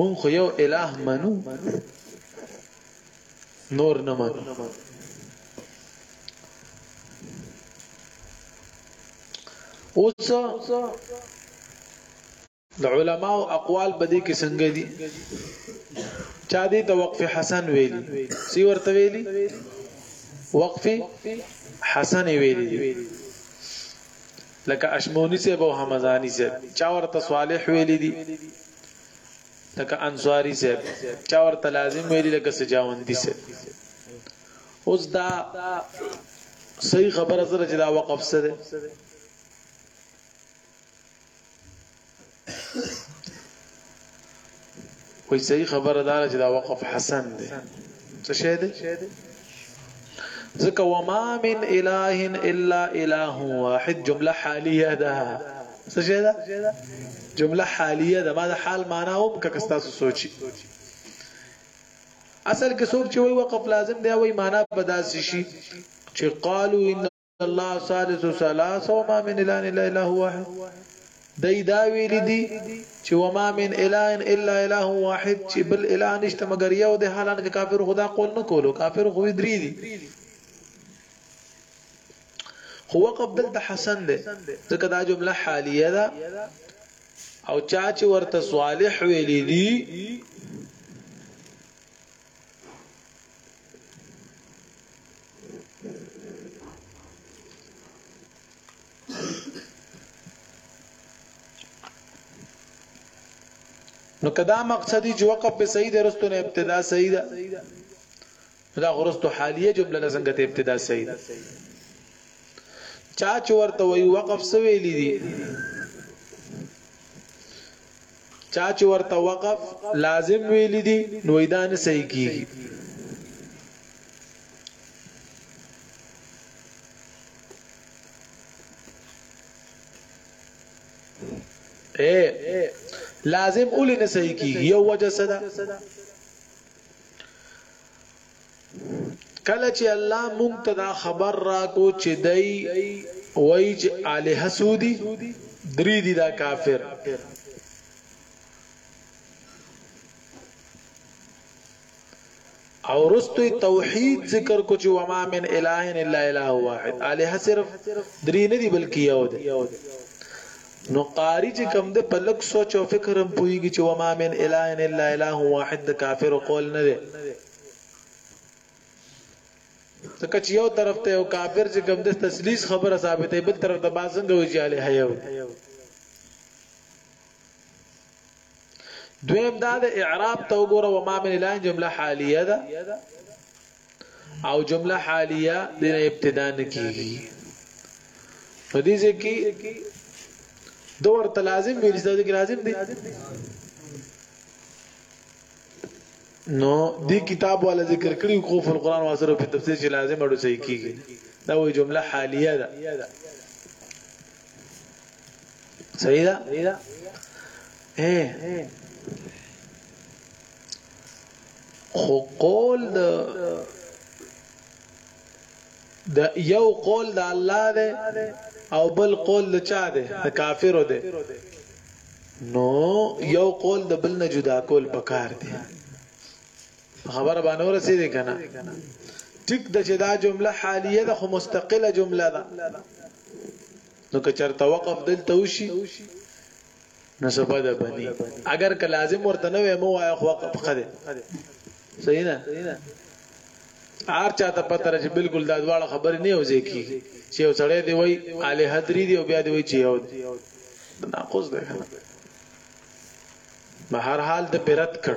مون خو یو اله منو نور نه منو اوس د علماو اقوال په دې کې څنګه دي چا دې ته وقف حسن ویلي سی ورته ویلي وقف حسن ویلي لکه اشمونی سے بو حمزانی سے چا ورته صالح ویلي دي لکه انصاری سے چا ورته لازم ویلي لکه سجاوندی سے اوس دا صحیح خبره سره چې دا وقف سره وای صحیح خبره ده چې دا وقف حسن دی څه شه دی ځکه وما من اله الا اله واحد جمله حالیه ده څه شه ده جمله حالیه ده ما د حال معنا هم که تاسو سوچي اصل کې څوک چې وای وقف لازم دی وای معنا بداسي شي چې قالو ان الله ثالث ثلاث وما من اله الا اله واحد دای دا ویل دي چې وما من اله الا اله واحد چې بل اله نشته مگر یو د حالان کې کافر خدا قول نه کولو کافر خو درې دي خو وقف دلته حسن ده ځکه دا جمله حالیه ده او چا چې ورته صالح ویل دي نو کدا مقصدی چې وقف په صحیح ده رستو نه ابتدا صحیح ده دا غرستو حالیه جمله نه څنګه ته ابتدا صحیح ده چا چې ورته وی وقف سویلی دي چا چې ورته وقف لازم ویل دي نو دا نه صحیح کیږي اے لازم اولی نه صحیح کیږي یو وجه صدا کله چې الله مونږ ته دا خبر راکو چې دای وای چې الہ سودی درې دي دا کافر او رستوی توحید ذکر کو چې وما من اله الا اله واحد اله صرف درې نه دي بلکې یو دي نو قاری چې کوم ده په لږ سوچ او فکر هم پوهیږي چې وما من اله الا اله واحد د کافر قول نه دی ځکه چې یو طرف ته یو کافر چې کوم ده تسلیث خبره ثابته بل طرف ته بازنګ وی چې اله یو دویم دا د اعراب ته وګوره وما من اله جمله حالیه ده او جمله حالیه د ابتدا نه کیږي په دې ځکه د ورته لازم ویل د ذکر لازم دی نو دی کتاب والا ذکر کړی خوف القرآن واسره په تفسیر چې لازم اړو صحیح کیږي دا وی جمله حالیه ده صحیح ده اے خو قول د د یو قول د الله دی او بل قول د چا دی د کافرو دی نو یو قول د بل نه جدا کول پکار دی خبر باندې ورسې دي کنه ټیک د چې دا جمله حالیه ده خو مستقله جمله ده نو که چرته وقف دلته وشي نو سبا د بني اگر که لازم ورته نه وي مو وای خو وقف خده صحیح نه ار چاته پته راځي بالکل دا دواړه خبرې نه یوځي کی چې یو سړی دی وای اله حدری دی او بیا دی وای چې یو ناقص دی به هر حال د پیرت کړ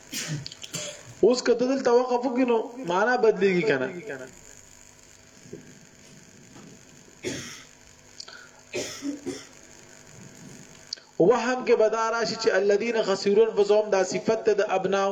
اوس کته دل توقف کینو معنا بدلیږي کنه وهم کې بداراشي چې الذين خسرون فزوم دا صفت د ابناو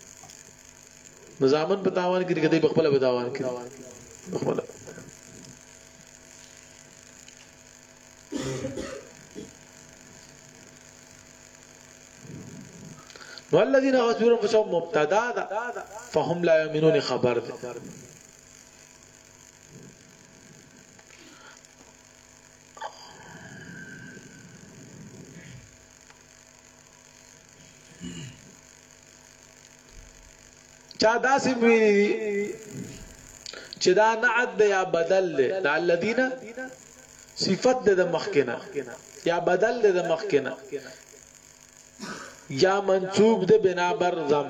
نو ځامن په تاوان کې کېږي په خپل په تاوان کې خپل والذین غسروا انفسهم مبتدا فهم لا یؤمنون خبر ده چا داسې ویلي دي چې دا نعت دی یا بدل دی دا الذین صفت دی د مخکنه یا بدل دی د مخکنه یا منصوب دی بنا بر ضم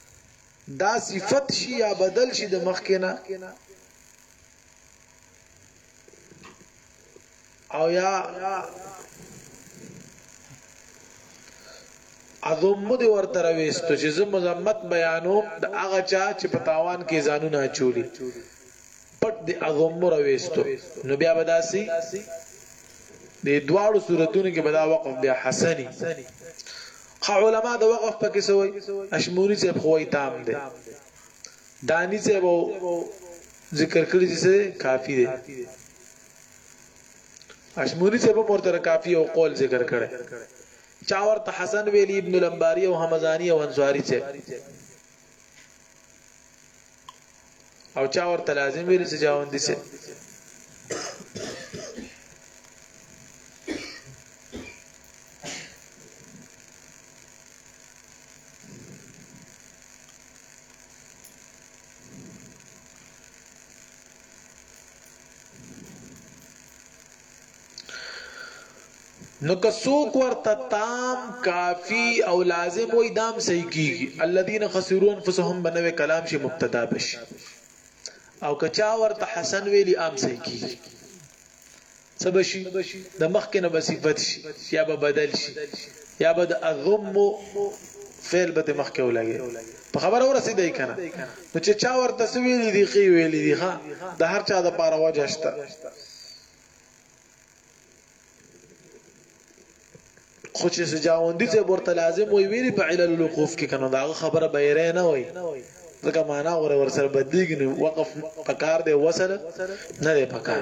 دا صفت شي یا بدل شي د مخکنه او یا اذم دې ورته راويستو چې زه مذمت بیانوم د هغه چا چې په تاوان کې ځانونه چولی پټ دې اذم راويستو نو بیا بداسي د دواړو صورتونو کې بدا وقف بیا حسني خه علماء د وقف پکې سوي اشمونی صاحب خو وای تام دی دانی صاحب ذکر کړی چې کافی دی اشمونی صاحب مرتر کافی او قول ذکر کړي چا ورته حسن ویلی ابن الانباری او حمزانی او انصاری صاحب او چا ورته لازم ویل چې جاوندی سي نو که څوک ورته تام کافی او لازم وای دام صحیح کیږي الذين خسروا انفسهم بنوي کلام شي مبتدا بشي او که چا ورته حسن ویلی عام صحیح کیږي سبشي د مخکې نه بصفت شي یا به بدل شي یا به د اذم فعل به مخکې ولګي په خبره ورسېدای کنه نو چې چا ورته سوي دي خي ویلي دي ها د هر چا د پاره وجه شته خو چې سجاوندی چې ورته لازم وي ویری په علل الوقوف کې کنه دا خبره به یې نه وي ځکه معنا غره ور سره بدلیږي نو وقف پکار دی وصل نه دی پکار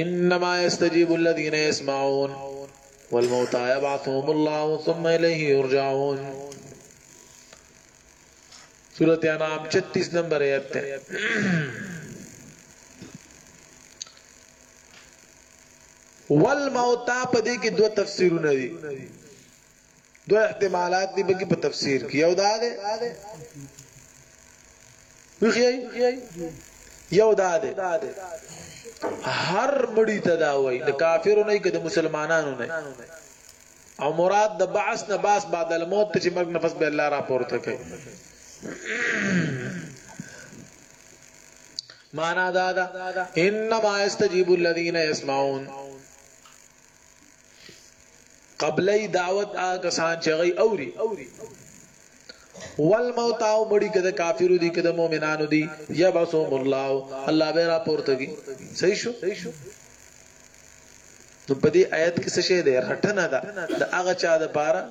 انما يستجيب الذين يسمعون والموتى يبعثهم الله ثم اليه يرجعون سورت انعام 36 نمبر آیت ته والموتا په دې کې دوه تفسیرونه دي دوه احتمالات دي بګي په تفسیر کې یو دا ده وخی یو دا ده هر مړی ته دا وای د کافرو نه کې د مسلمانانو نه او مراد د بعث نه باس بعد الموت چې مرګ نفس به الله را پورته کوي معنا دا دا انما استجیب الذین یسمعون قبلی دعوت آ کسان چې غي اوري والموت او مړی کده کافرو دي کده مؤمنانو دي یبعثهم الله الله به را پورته کی صحیح شو نو په دې آیت کې څه شی دی رټنه ده د هغه چا د پاره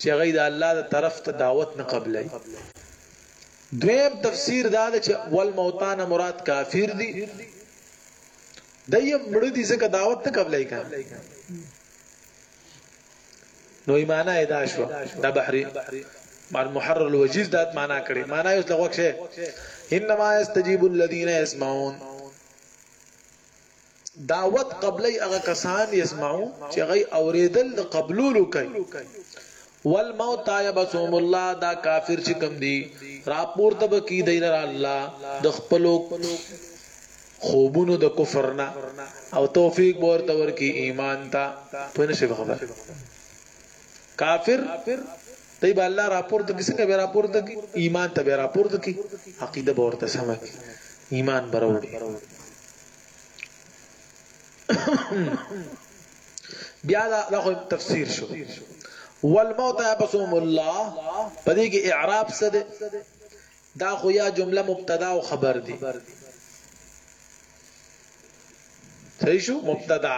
چې هغه د الله د طرف ته دعوت نه قبلای دویم تفسیر دا ده چې ول موتان مراد کافر دي دیم مړ دي ځکه دعوت نه قبلای کا نو ایمانه ادا شو دا بحری مال محرر الوجیز دا معنا کړي معنا یې لغوه شه انما یستجیب الذین یسمعون دعوت قبلی هغه کسان یسمعو چې غي اوریدل د قبلولو کوي والموت یبسهم الله دا کافر چې کم دي راپور ته بکی دی لره الله د خپل خوبونو د کفرنا او توفیق ورته ورکی ایمان ته په نشي خبر کافر دی به الله راپورته کی څنګه به راپورته کی ایمان ته به راپورته کی عقیده به ورته سمه کی ایمان بروړي بیا دا د تفسیر شو والموت يبسهم الله پدې کې اعراب څه دی دا خو يا جمله مبتدا او خبر دي صحیح شو مبتدا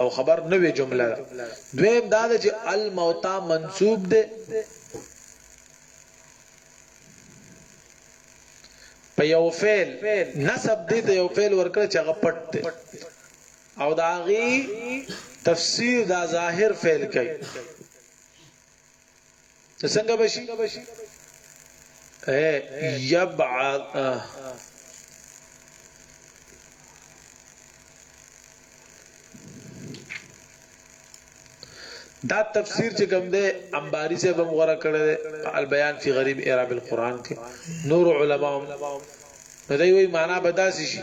او خبر نوې جمله ده دویم دا ده چې الموتا منصوب ده په یو فعل نسب دي ته یو فعل ورکړ چې هغه پټ ده او دا غي تفسیر دا ظاهر فعل کوي څنګه بشي اے یبعث دا تفسیر چې کوم دی انباری صاحب هم غوړه کړی دی البیان فی غریب اعراب القرآن کې نور علما هم نو دوی وی معنا بداسي شي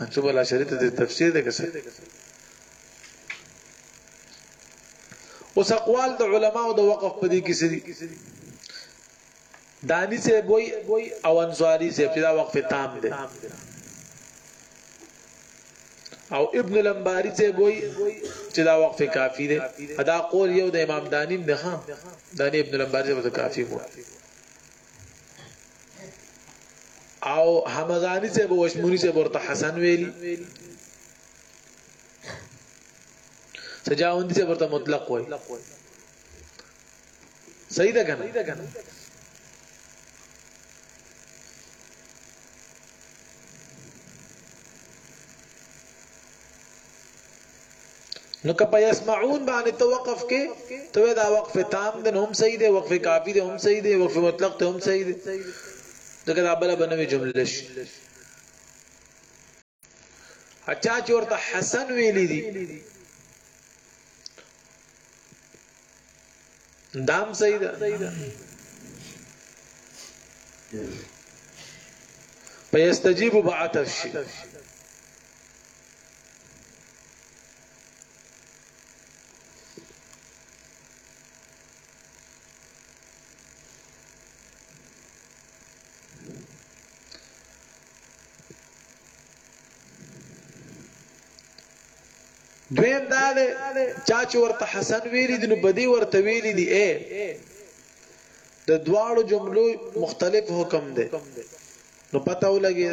اته بلا شریط د تفسیر ده کسه اوس اقوال د علماو د وقف په دې کې سری دانی سے بوئی او انصاری سے ابتدا وقف تام دے او ابن لمباری سے بوئی چې دا وقف کافی دے ادا قول یو د امام دانی نه دانی ابن لمباری سے کافی مو او حمدانی صاحب او اسمونی صاحب ورته حسن ویلی سجاوندی صاحب ورته مطلق وای صحیح ده کنه نو که په يسمعون باندې ته وقف کې ته دا وقف تام دې هم صحیح دی وقف کافی دې هم صحیح دی وقف مطلق ته هم صحیح دی دغه دا بل بنوي جمله شي اچا چې ورته حسن ویلي دي دام صحیح ده په یستجیب بعتف شي دویم دا دی چا چې ورته حسن ویلي دي نو بدی ورته ویلي دي اے د دواړو جملو مختلف حکم دی نو پته ولګي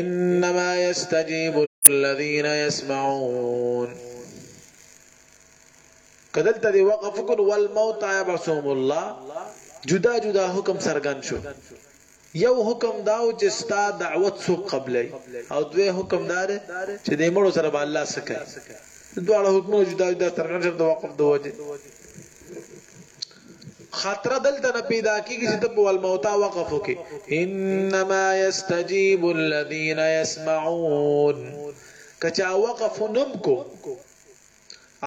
انما يستجيب الذين يسمعون کدل ته وقف کن والموت يبعثهم الله جدا جدا حکم سرګن شو یو حکم داو چې ستا دعوت څوک قبلای او دوی حکم دار چې د مړو سره به الله سکه دواړه حکمونه جدا جدا څرګند شول د وقف د وجه خطر دلته نه پیدا کیږي چې تب ول موتا وقف وکي انما يستجيب الذين يسمعون کچا وقف نم کو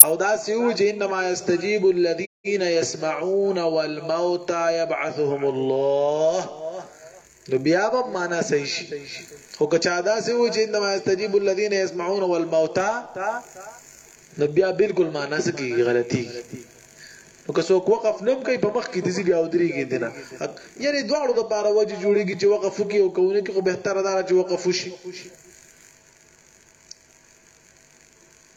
او دا سیو چې انما یستجیب الذین یسمعون والموتى یبعثهم الله نو بیا به معنا صحیح شي خو که چا دا سیو چې انما یستجیب الذین یسمعون والموتى نو بیا بالکل معنا سکی غلطی نو که څوک وقف نم کوي په مخ کې دي بیا ودرېږي دینه یعنی دواړو د پاره وجه جوړیږي چې وقف وکي او کوونه کې خو به تر دا چې وقف وشي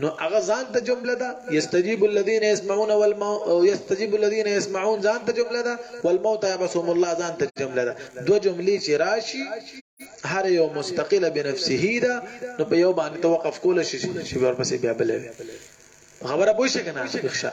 نو هغه ځان ته جمله ده یستجیب الذین یسمعون والمو یستجیب الذین یسمعون ځان ته جمله ده والموت یبسهم الله ځان ته جمله ده دو جملې چې راشي هر یو مستقله بنفسه ده نو په یو باندې توقف کول شي چې ورپسې بیا بلې خبره پوښښ کنه ښه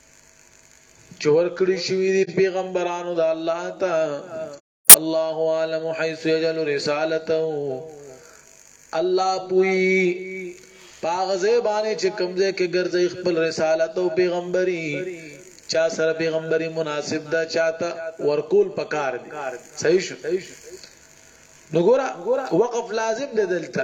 چې ورکړی شوی دی پیغمبرانو د الله ته الله عالم حيث يجعل رسالته الله پوي پاغزه باندې چې کمزه کې ګرځي خپل رسالت او پیغمبري چا سره پیغمبري مناسب ده چاته ورکول پکار دي صحیح شو نګورا وقف لازم ده دلته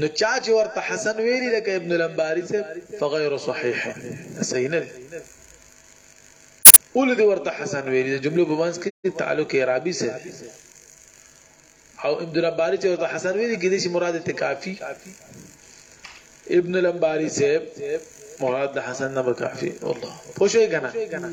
نو چا چې ورته حسن ویلی لکه ابن الانباری سے فغیر صحیح صحیح نه اول دی ورته حسن ویلی جمله په منځ کې تعلق عربي سے او ابن الانباری چې ورته حسن ویلی کې دې مراد ته کافی ابن الانباری سے مراد حسن نه کافی والله پوښی کنه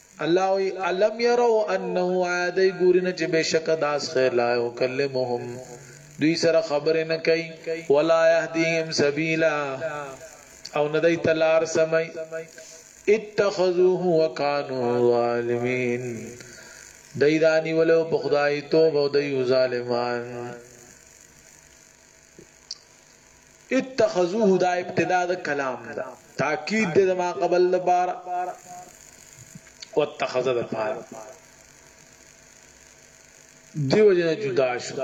الله وی الم يروا انه عادي ګورنه چې بشک داس خیر لا يكلمهم دوی سره خبرې نه کوي ولا يهديهم سبيلا او ندی تلار سمي اتخذوه وكانوا ظالمين دای دانی ولو په خدای توبه او دای ظالمان اتخذوه دا ابتدا د کلام دا تاکید دې ما قبل لپاره واتخذ لپاره دیو جن جدا شو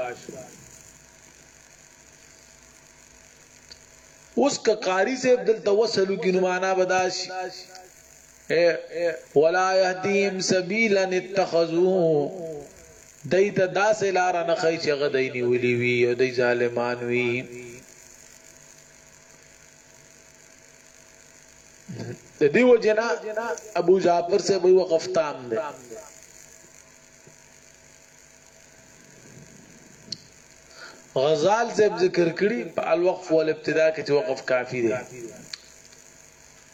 اوس که قاری صاحب دلته وصلو کې نو معنا بداشي ولا يهديهم سبيلا اتخذوه دای ته داسې لار نه خی چې غدای نیولې وی او دای ظالمان وی د دیو جنا ابو جعفر سے وی وقف تام ده غزال زب ذکر کړي په الوقف والابتداء کې چې وقف کافی دی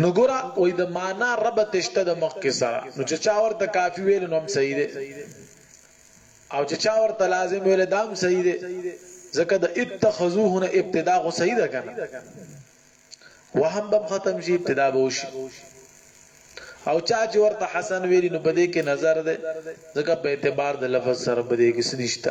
نو ګره وای د معنا ربط شته د مخ کې سره نو چې چا ورته کافی ویل نو هم صحیح دی او چې چا ورته لازم ویل دا هم صحیح دی ځکه د اتخذوه نه ابتدا خو صحیح ده کنه وهم به ختم شي ابتدا به وشي او چا چې ورته حسن ویلی نو بده کې نظر ده ځکه په اعتبار د لفظ سره بده کې سنشتہ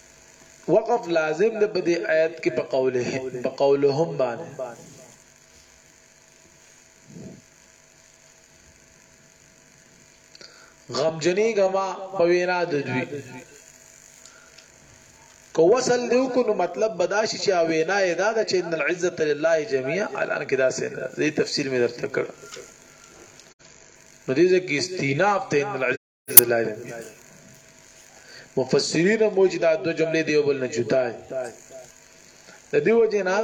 وقف لازم دی په دې آیت کې په قوله په قولهم باندې غمجنی غما په وینا د دوی کو وصل دیو کو نو مطلب بداشي چې وینا یې دا ده چې ان العزت لله جميعا الان کې دا سین دې تفسیر مې درته کړ نو دې ځکه استیناف ته ان ځلایو مفسرین موجود دا دو جملې دی بل نه جدا دي د دې وجنا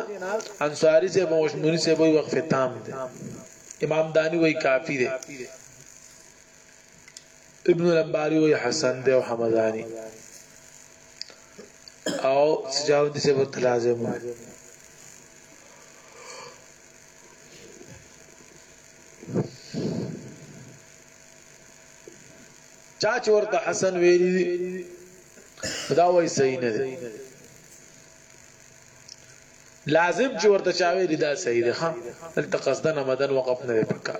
انصاری سے موشمونی سے وای وقف تام دي امام دانی وای کافی دي ابن الانباری وای حسن دي او حمدانی او سجاوندی سے ورته لازم وای چا چې ورته حسن ویلي دي دا وایي صحیح نه دی لازم چې ورته چا ویلي دا صحیح دی ها دلته قصدن مدن وقف نه دی پکا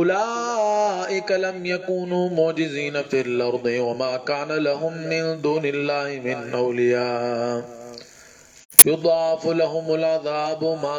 اولئک لم یکونو معجزین فی الارض وما کان لهم من دون الله من اولیاء يضاعف لهم العذاب ما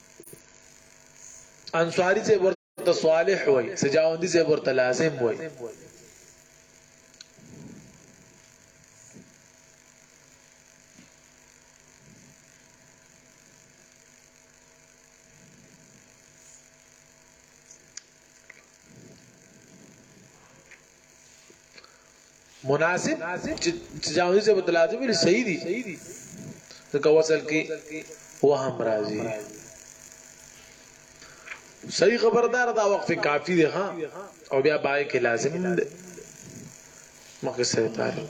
انصاری سے ورته صالح وای سجاوندی سے ورته لازم وای مناسب چې جاوی سے متلازم ویل صحیح دي ځکه وصل کې وهم راځي صحیح خبردار دا وقف کافی دی ها او بیا بای کې لازم دی مخکې سره تعریف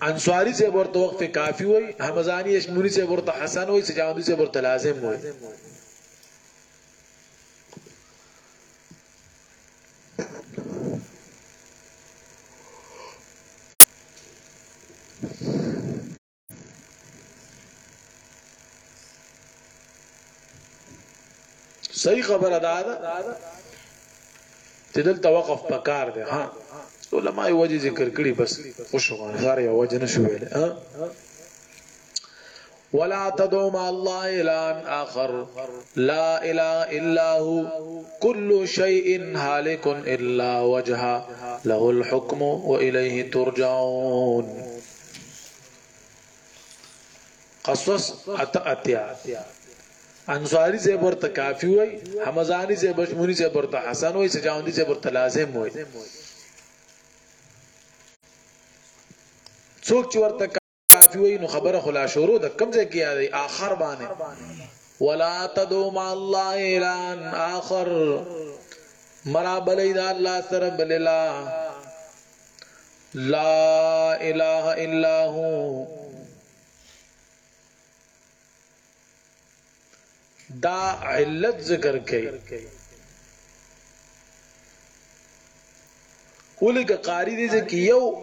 انصاری سے ورته وخت کافی وای حمزانی اشمونی سے ورته حسن وای سجاوندی سے ورته لازم وای صحیح خبره ده چې دلته وقف پکار دی ها علماء وجه ذکر کړي بس خوشو غان سره یو وجه نشو ویل ها ولا تدعو مع الله الا اخر لا اله الا هو كل شيء هالك الا وجهه له الحكم واليه ترجعون قصص اتا اتیا انصاری سے برت کافی وای حمزانی سے بشمونی سے برت حسن وای سجاوندی سے برت لازم وای څوک چې ورته کافی وای نو خبره خلا شروع د کم ځای کې یادې اخر باندې ولا تدو مع الله الان اخر مرا بلی دا الله سره بللا لا اله الا هو دا علت ذکر کړي اولی که قاری دی چې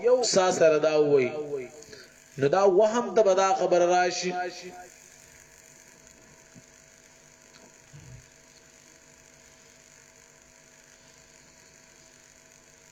یو سا سره دا وای نو دا وهم ته بدا خبر راشي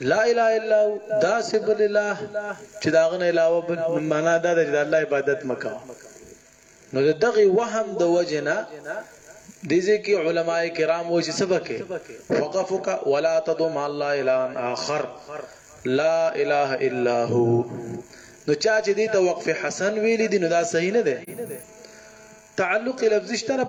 لا اله الا هو داسې بل اله چې دا غنه علاوه بل معنا دا ده چې د الله عبادت مکو نو دغه وهم د وجنا دیزه کې علما کرام و چې سبکه وقفک ولا تدم الله الا اخر لا اله الا هو نو چا چې دې ته وقف حسن ویلي دي نو دا صحیح نه ده تعلق لفظ شته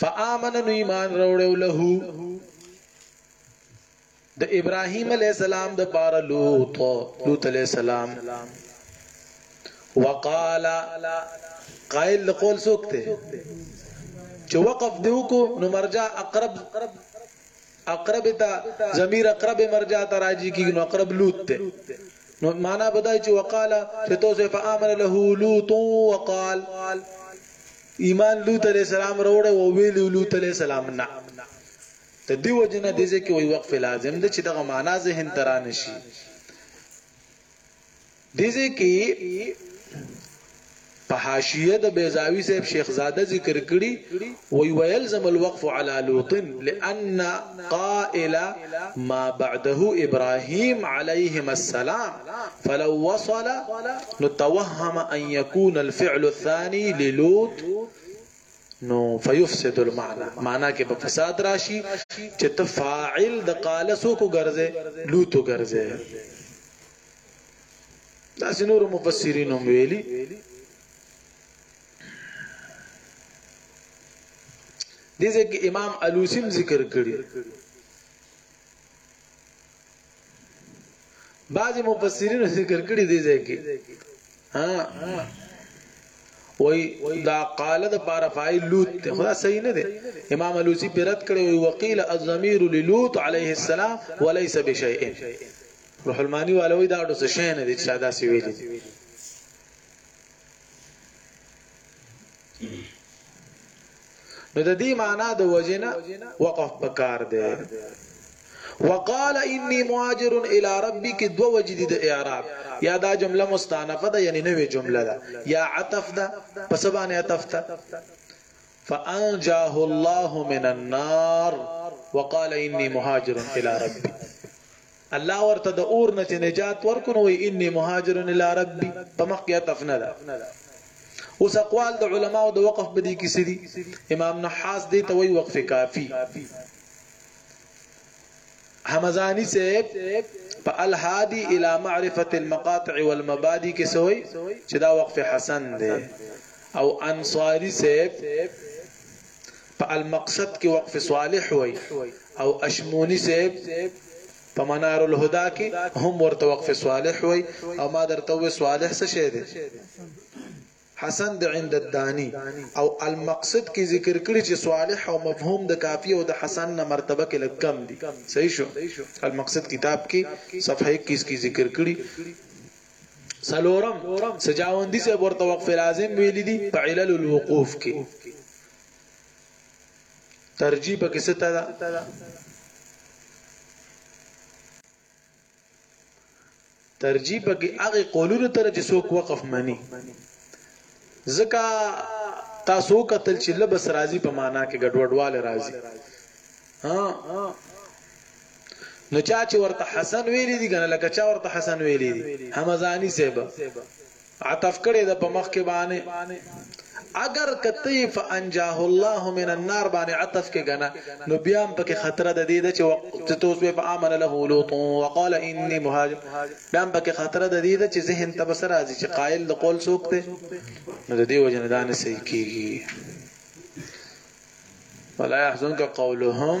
فآمن نو ایمان روړو له د ابراهيم عليه السلام د پار لوط لوط عليه السلام وقال قائل قول سوکته چې وقف دیو کو نو مرجع اقرب اقرب ته ضمیر اقرب مرجع ته راجی کیږي نو اقرب لوط ته نو معنا بدای چې وقالا چې توسه فامن له لوط وقال ایمان لوط علیہ السلام روړ او ویل لوط علیہ السلام نه ته دی وجنه د ځکه وی وقف لازم ده چې دغه معنا ذهن ترانه شي دې ځای کې په حاشیه د بیزاوی صاحب شیخ زاده ذکر کړي وی ویلزم الوقف علی لوط لان قائل ما بعده ابراهيم عليهما السلام فلو وصل نتوهم ان يكون الفعل الثاني للوط نو فیفسد المعنى معنا کې په فساد راشي چې تفاعل د قال سو کو ګرځي لوط ګرځي دا سينور مفسرین هم ویلي دې ځکه امام الوسیم ذکر کړی بعض مفسرین ذکر کړی دې ځکه ها وای دا قال د بار فاعل لوط ته خدا صحیح نه دی امام الوسی پیرت کړي وی وقیل الضمیر للوط علیه السلام وليس بشیء روح المانی والا وی دا اډو څه شي نه دي چې دا سی ویلي نو د دې معنا د وجنه وقف پکار دی وقال اني مهاجر الى ربي کې دوه وجدي د اعراب یا دا جمله مستانفه ده یعنی نوې جمله ده یا عطف ده پس باندې عطف ده فانجاه الله من النار وقال اني مهاجر الى ربي الله ورته د اور نه چې نجات ورکونو وي اني مهاجر الى ربي په مخ کې تفنه ده اوس اقوال د علماو د وقف بدی کې سړي امام نحاس دې ته وی وقف کافی حمزانی صاحب په الهادی الی معرفت المقاطع والمبادی کې سوی چې دا وقف حسن دی او انصاری صاحب په المقصد کې وقف صالح وای او اشمونی صاحب په منار الهدى کې هم ورته وقف صالح وای او ما درته وې صالح څه شه دي حسن د عند الداني او المقصد کې ذکر کړی چې صالح او مفهوم د کافی او د حسن نه مرتبه کې لږ کم دي صحیح شو المقصد کتاب کې صفحه 21 کې ذکر کړی سلورم سجاوندی سے ورته وقف لازم ویل دي په علل الوقوف کې ترجیح پکې څه ته ده ترجیح پکې هغه قولونو ته چې څوک وقف مانی ځکه تاسو قتل چې لبس راضی په معنا کې ګډوډواله راضی ها نو چا چې ورته حسن ویلي دي کنه لکه چا ورته حسن ویلي دي حمزانی صاحب عطف کړی ده په مخکې باندې اګر که ته یې فانجاه الله من النار باندې عطف کې کنه نو بیا هم پکې خطر د دې ده چې وقت توس وې فامن له لوط وقال اني مهاجر بیا هم پکې خطر د دې ده چې ذهن ته بسر راځي چې قائل د قول څوک دی نو د دې وجنه دا نه صحیح کیږي ولا يحزنك قولهم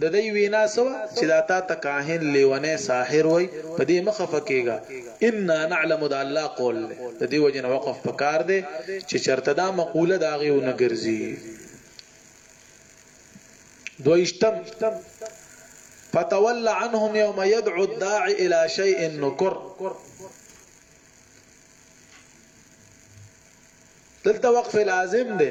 د دی وینا څه وه چې دا تا ته کاهن، لیونی، ساحر وایي، په دې مه خفه کیږه، انا نعلم د الله قول دی، د دې وجې نه وقف په کار دی چې چرته دا مقوله د هغې ونه ګرځي. دویشتم، فتول عنهم یوم یدعو الداع الی شیء نکر. دلته وقف لازم دی.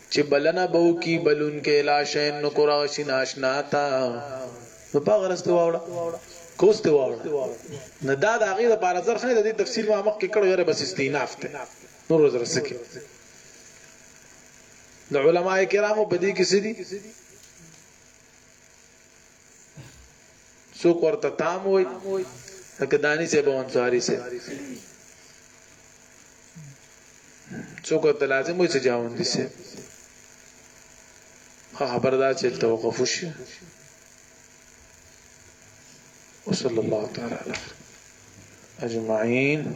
چې بلنه به وکړي بلونکی الی شیء نو کور هغه شي نااشنا ته نو په هغه رس ته واوړه کوس ته واوړه نه دا د هغې لپاره ځرخ نه د دې تفصیل ما مخکې کړو یاره بس استیناف ته نور ورځ رسکه د علما کرامو په دې کې سدي څوک ورته تام وای لکه دانی صاحب او انصاری صاحب څوک ورته لازم وای چې جاوندی صاحب خبر دا چې توقف وشي وصلى الله تعالى على اجمعين